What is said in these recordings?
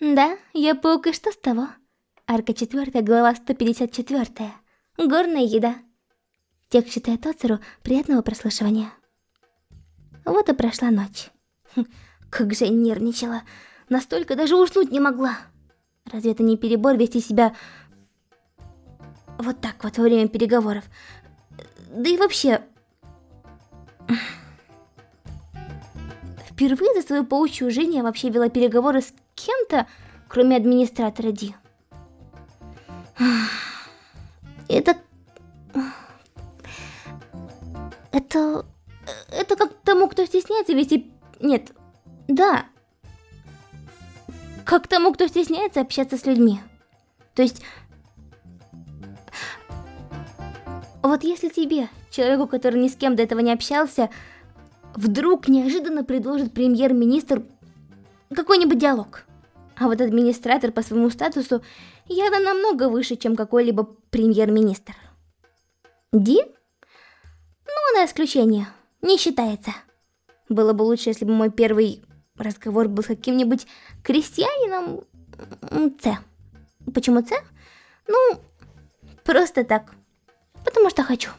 Да, я паук, и что с того? Арка 4, глава 154. Горная еда. Текст читает Оцеру, приятного прослушивания. Вот и прошла ночь. Хм, как же я нервничала. Настолько даже уснуть не могла. Разве это не перебор вести себя вот так вот во время переговоров? Да и вообще... Впервые за свою паучью жизнь я вообще вела переговоры с кем-то, кроме администратора Ди. Это... Это... Это как тому, кто стесняется вести... Нет, да. Как тому, кто стесняется общаться с людьми. То есть... Вот если тебе, человеку, который ни с кем до этого не общался, вдруг неожиданно предложит премьер-министр какой-нибудь диалог. А вот администратор по своему статусу явно намного выше, чем какой-либо премьер-министр. Ди? Ну, на исключение. Не считается. Было бы лучше, если бы мой первый разговор был с каким-нибудь крестьянином С. Почему С? Ну, просто так. Потому что хочу.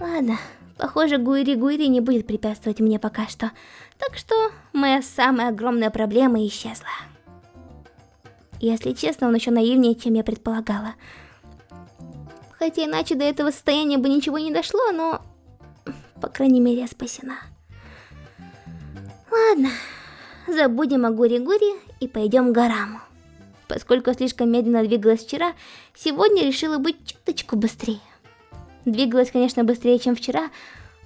Ладно. Похоже, Гуири-Гуири не будет препятствовать мне пока что. Так что моя самая огромная проблема исчезла. Если честно, он еще наивнее, чем я предполагала. Хотя иначе до этого состояния бы ничего не дошло, но... По крайней мере, я спасена. Ладно, забудем о Гури-Гури и пойдем к горам. Поскольку слишком медленно двигалась вчера, сегодня решила быть чуточку быстрее. Двигалась, конечно, быстрее, чем вчера,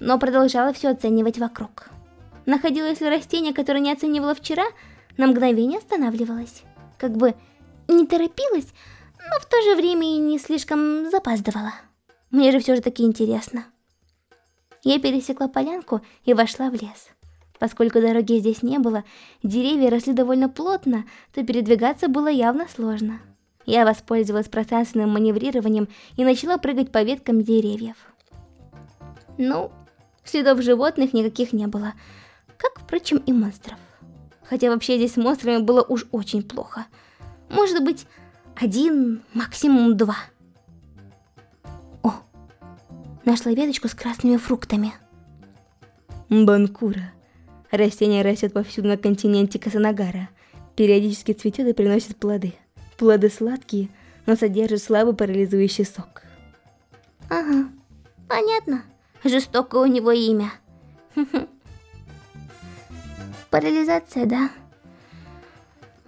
но продолжала все оценивать вокруг. Находилось ли растение, которое не оценивала вчера, на мгновение останавливалась. Как бы не торопилась, но в то же время и не слишком запаздывала. Мне же все же таки интересно. Я пересекла полянку и вошла в лес. Поскольку дороги здесь не было, деревья росли довольно плотно, то передвигаться было явно сложно. Я воспользовалась пространственным маневрированием и начала прыгать по веткам деревьев. Ну, следов животных никаких не было, как, впрочем, и монстров. Хотя вообще здесь с монстрами было уж очень плохо. Может быть, один, максимум два. О, нашла веточку с красными фруктами. Банкура. Растение растет повсюду на континенте Казанагара. Периодически цветет и приносит плоды. Плоды сладкие, но содержат слабый парализующий сок. Ага, понятно. Жестокое у него имя. Парализация, да?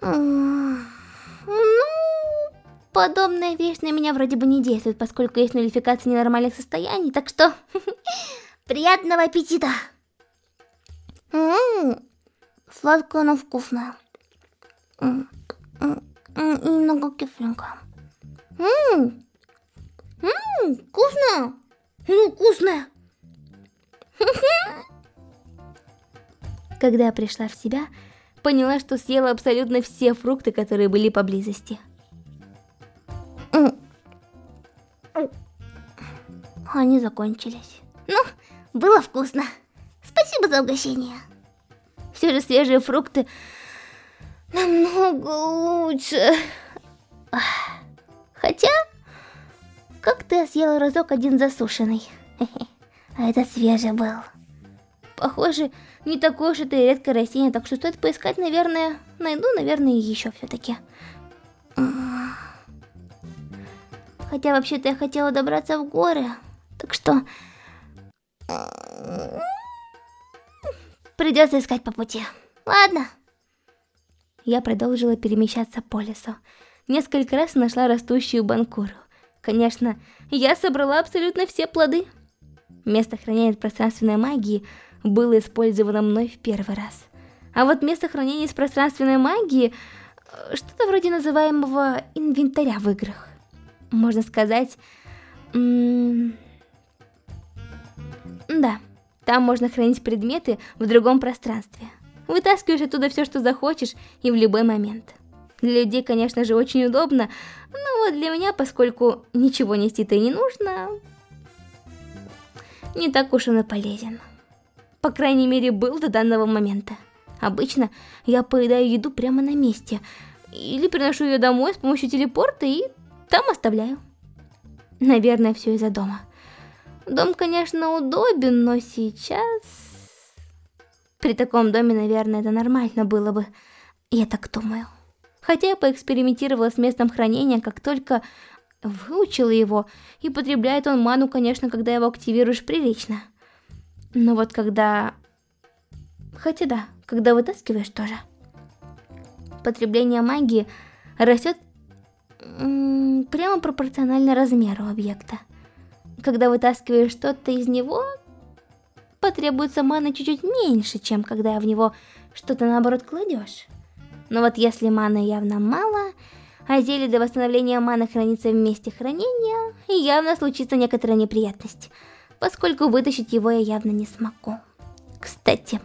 Ну, подобная вещь на меня вроде бы не действует, поскольку есть нулификация ненормальных состояний, так что... Приятного аппетита! Ммм, сладкое, но вкусное. Немного кисленько. Ммм, ммм, вкусно. Ну, вкусно. Когда я пришла в себя, поняла, что съела абсолютно все фрукты, которые были поблизости. Они закончились. Ну, было вкусно. Спасибо за угощение. Все же свежие фрукты намного лучше. Хотя, как-то я съела разок один засушенный. А это свежий был. Похоже, не такое уж это и редкое растение, так что стоит поискать, наверное. Найду, наверное, еще все-таки. Хотя вообще-то я хотела добраться в горы, так что... Придется искать по пути. Ладно. Я продолжила перемещаться по лесу. Несколько раз нашла растущую банкуру. Конечно, я собрала абсолютно все плоды. Место хранения пространственной магии было использовано мной в первый раз. А вот место хранения с пространственной магии э, что-то вроде называемого инвентаря в играх. Можно сказать... да, там можно хранить предметы в другом пространстве. Вытаскиваешь оттуда все, что захочешь, и в любой момент. Для людей, конечно же, очень удобно, но вот для меня, поскольку ничего нести-то и не нужно, не так уж он и полезен. По крайней мере, был до данного момента. Обычно я поедаю еду прямо на месте. Или приношу ее домой с помощью телепорта и там оставляю. Наверное, все из-за дома. Дом, конечно, удобен, но сейчас... При таком доме, наверное, это нормально было бы. Я так думаю. Хотя я поэкспериментировала с местом хранения, как только выучила его, и потребляет он ману, конечно, когда его активируешь прилично. Но вот когда... Хотя да, когда вытаскиваешь тоже. Потребление магии растет прямо пропорционально размеру объекта. Когда вытаскиваешь что-то из него, потребуется маны чуть-чуть меньше, чем когда в него что-то наоборот кладешь. Но вот если маны явно мало, а зелье для восстановления маны хранится в месте хранения, явно случится некоторая неприятность, поскольку вытащить его я явно не смогу. Кстати,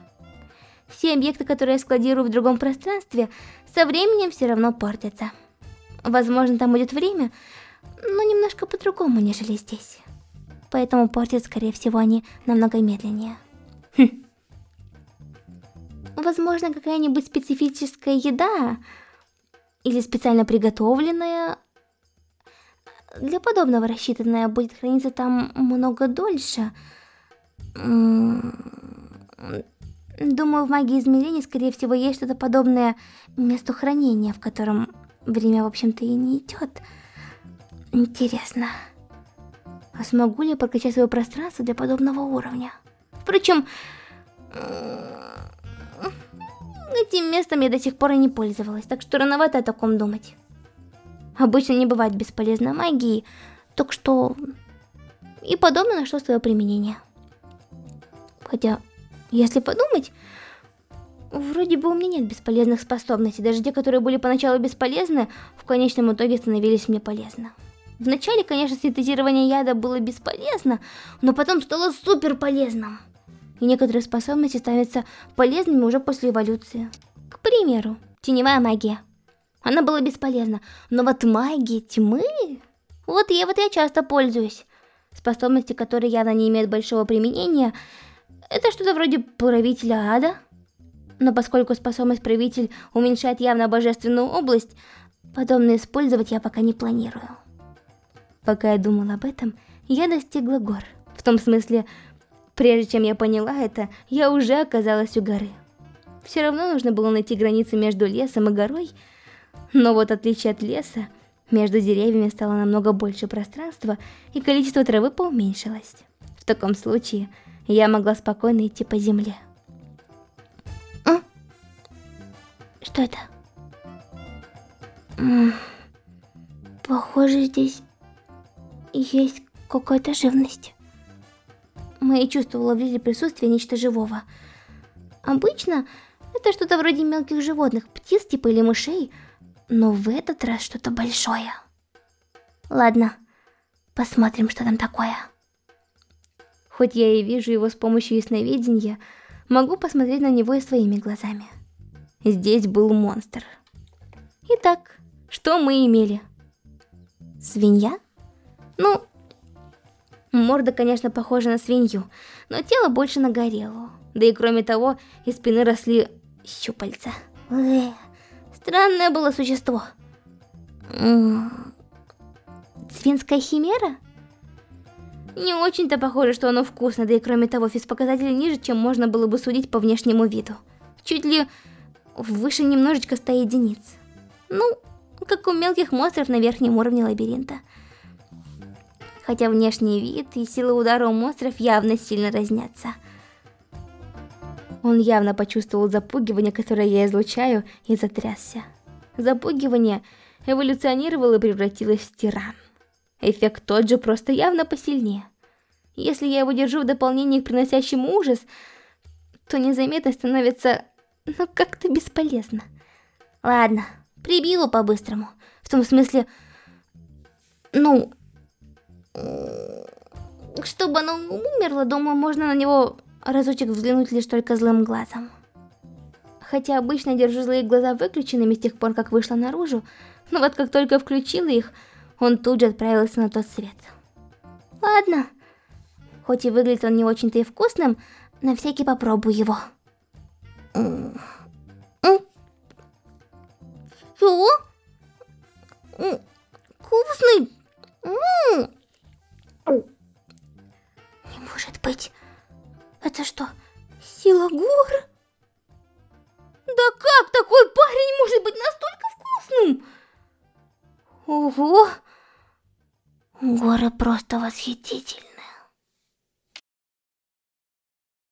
все объекты, которые я складирую в другом пространстве, со временем все равно портятся. Возможно, там будет время, но немножко по-другому, нежели здесь. Поэтому портят, скорее всего, они намного медленнее. Хм. Возможно, какая-нибудь специфическая еда или специально приготовленная для подобного рассчитанная будет храниться там много дольше. Думаю, в магии измерений, скорее всего, есть что-то подобное месту хранения, в котором время, в общем-то, и не идет. Интересно, а смогу ли я прокачать свое пространство для подобного уровня? Впрочем, этим местом я до сих пор и не пользовалась, так что рановато о таком думать. Обычно не бывает бесполезной магии, так что и подобное нашло свое применение. Хотя если подумать, вроде бы у меня нет бесполезных способностей. Даже те, которые были поначалу бесполезны, в конечном итоге становились мне полезны. Вначале, конечно, синтезирование яда было бесполезно, но потом стало супер полезным. И некоторые способности становятся полезными уже после эволюции. К примеру, теневая магия. Она была бесполезна, но вот магия тьмы... Вот я вот я часто пользуюсь. Способности, которые явно не имеют большого применения, это что-то вроде правителя ада. Но поскольку способность правитель уменьшает явно божественную область, подобное использовать я пока не планирую. Пока я думала об этом, я достигла гор. В том смысле, прежде чем я поняла это, я уже оказалась у горы. Все равно нужно было найти границу между лесом и горой, но вот отличие от леса, между деревьями стало намного больше пространства, и количество травы поуменьшилось. В таком случае, я могла спокойно идти по земле. А? Что это? -м, похоже, здесь есть какая-то живность. Мои чувства уловили присутствие нечто живого. Обычно это что-то вроде мелких животных, птиц типа или мышей, но в этот раз что-то большое. Ладно, посмотрим, что там такое. Хоть я и вижу его с помощью ясновидения, могу посмотреть на него и своими глазами. Здесь был монстр. Итак, что мы имели? Свинья? Ну, морда, конечно, похожа на свинью, но тело больше на горелую. Да и кроме того, из спины росли щупальца. Эх, странное было существо. Свинская химера? Не очень-то похоже, что оно вкусно, да и кроме того, физпоказатели ниже, чем можно было бы судить по внешнему виду. Чуть ли выше немножечко 100 единиц. Ну, как у мелких монстров на верхнем уровне лабиринта. Хотя внешний вид и сила удара у монстров явно сильно разнятся. Он явно почувствовал запугивание, которое я излучаю, и затрясся. Запугивание эволюционировало и превратилось в тиран. Эффект тот же, просто явно посильнее. Если я его держу в дополнение к приносящему ужас, то незаметно становится, ну, как-то бесполезно. Ладно, прибью по-быстрому. В том смысле, ну, чтобы оно умерло, думаю, можно на него разочек взглянуть лишь только злым глазом. Хотя обычно держу злые глаза выключенными с тех пор, как вышла наружу, но вот как только включила их, он тут же отправился на тот свет. Ладно. Хоть и выглядит он не очень-то и вкусным, на всякий попробую его. Что? Вкусный. Не может быть. Это что, сила гор? Да как такой парень может быть настолько вкусным? Ого! Горы просто восхитительны.